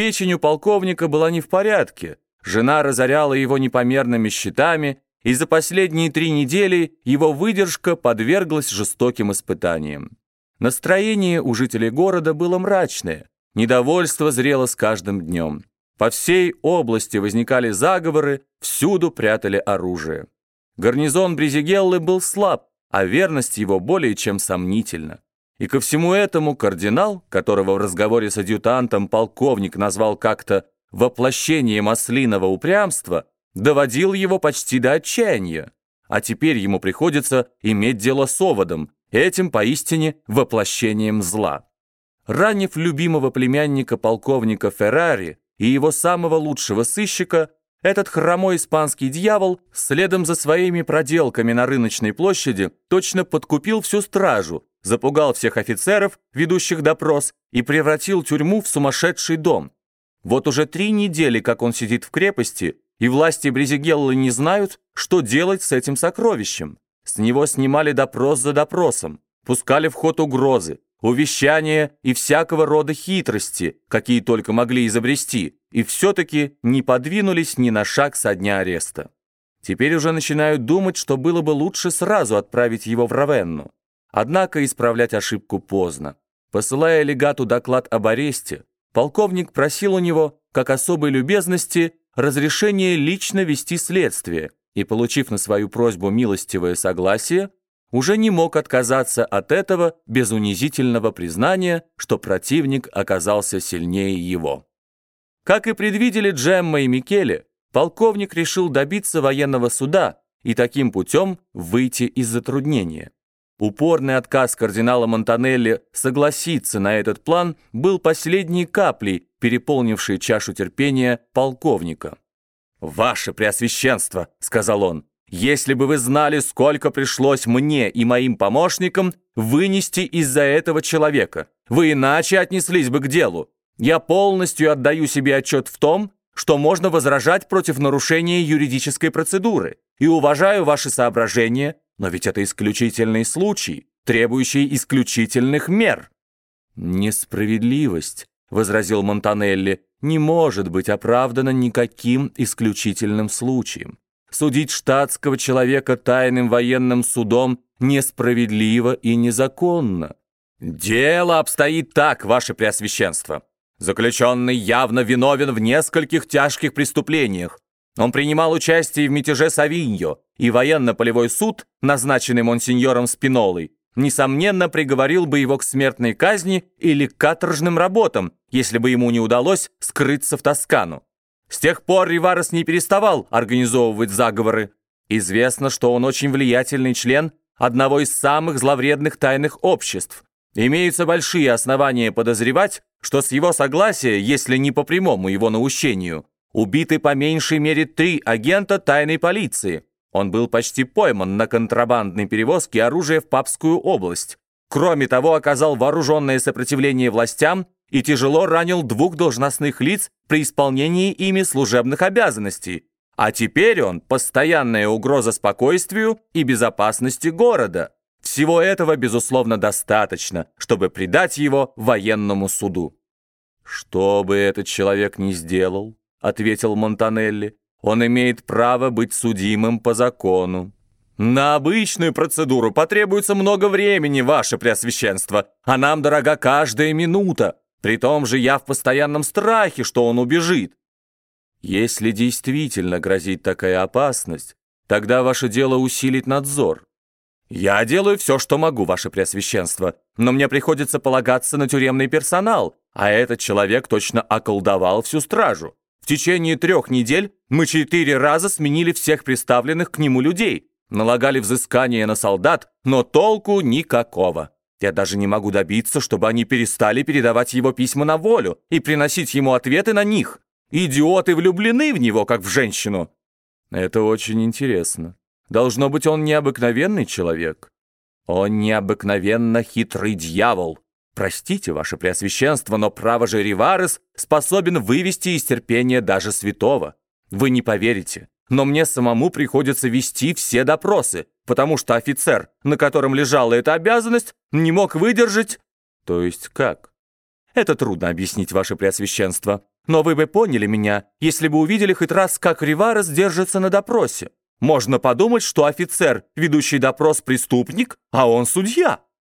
Печень у полковника была не в порядке, жена разоряла его непомерными счетами, и за последние три недели его выдержка подверглась жестоким испытаниям. Настроение у жителей города было мрачное, недовольство зрело с каждым днем. По всей области возникали заговоры, всюду прятали оружие. Гарнизон Бризигеллы был слаб, а верность его более чем сомнительна. И ко всему этому кардинал, которого в разговоре с адъютантом полковник назвал как-то «воплощением ослиного упрямства», доводил его почти до отчаяния. А теперь ему приходится иметь дело с оводом, этим поистине воплощением зла. Ранив любимого племянника полковника Феррари и его самого лучшего сыщика, этот хромой испанский дьявол следом за своими проделками на рыночной площади точно подкупил всю стражу, запугал всех офицеров, ведущих допрос, и превратил тюрьму в сумасшедший дом. Вот уже три недели, как он сидит в крепости, и власти Брезигеллы не знают, что делать с этим сокровищем. С него снимали допрос за допросом, пускали в ход угрозы, увещания и всякого рода хитрости, какие только могли изобрести, и все-таки не подвинулись ни на шаг со дня ареста. Теперь уже начинают думать, что было бы лучше сразу отправить его в Равенну. Однако исправлять ошибку поздно. Посылая легату доклад об аресте, полковник просил у него, как особой любезности, разрешение лично вести следствие и, получив на свою просьбу милостивое согласие, уже не мог отказаться от этого без унизительного признания, что противник оказался сильнее его. Как и предвидели Джемма и Микеле, полковник решил добиться военного суда и таким путем выйти из затруднения. Упорный отказ кардинала Монтанелли согласиться на этот план был последней каплей, переполнившей чашу терпения полковника. «Ваше Преосвященство», — сказал он, «если бы вы знали, сколько пришлось мне и моим помощникам вынести из-за этого человека, вы иначе отнеслись бы к делу. Я полностью отдаю себе отчет в том, что можно возражать против нарушения юридической процедуры и уважаю ваши соображения, но ведь это исключительный случай, требующий исключительных мер». «Несправедливость», — возразил Монтанелли, «не может быть оправдана никаким исключительным случаем. Судить штатского человека тайным военным судом несправедливо и незаконно». «Дело обстоит так, ваше преосвященство. Заключенный явно виновен в нескольких тяжких преступлениях, он принимал участие в мятеже Савиньо, и военно-полевой суд, назначенный монсеньором Спинолой, несомненно приговорил бы его к смертной казни или к каторжным работам, если бы ему не удалось скрыться в Тоскану. С тех пор Риварес не переставал организовывать заговоры. Известно, что он очень влиятельный член одного из самых зловредных тайных обществ. Имеются большие основания подозревать, что с его согласия, если не по прямому его наущению, Убиты по меньшей мере три агента тайной полиции. Он был почти пойман на контрабандной перевозке оружия в Папскую область. Кроме того, оказал вооруженное сопротивление властям и тяжело ранил двух должностных лиц при исполнении ими служебных обязанностей. А теперь он – постоянная угроза спокойствию и безопасности города. Всего этого, безусловно, достаточно, чтобы предать его военному суду. Что бы этот человек ни сделал, — ответил Монтанелли. «Он имеет право быть судимым по закону». «На обычную процедуру потребуется много времени, ваше преосвященство, а нам дорога каждая минута. При том же я в постоянном страхе, что он убежит». «Если действительно грозит такая опасность, тогда ваше дело усилить надзор». «Я делаю все, что могу, ваше преосвященство, но мне приходится полагаться на тюремный персонал, а этот человек точно околдовал всю стражу. В течение трех недель мы четыре раза сменили всех представленных к нему людей, налагали взыскания на солдат, но толку никакого. Я даже не могу добиться, чтобы они перестали передавать его письма на волю и приносить ему ответы на них. Идиоты влюблены в него, как в женщину. Это очень интересно. Должно быть, он необыкновенный человек. Он необыкновенно хитрый дьявол. Простите, ваше преосвященство, но право же Риварес способен вывести из терпения даже святого. Вы не поверите, но мне самому приходится вести все допросы, потому что офицер, на котором лежала эта обязанность, не мог выдержать... То есть как? Это трудно объяснить, ваше преосвященство. но вы бы поняли меня, если бы увидели хоть раз, как Риварес держится на допросе. Можно подумать, что офицер, ведущий допрос, преступник, а он судья.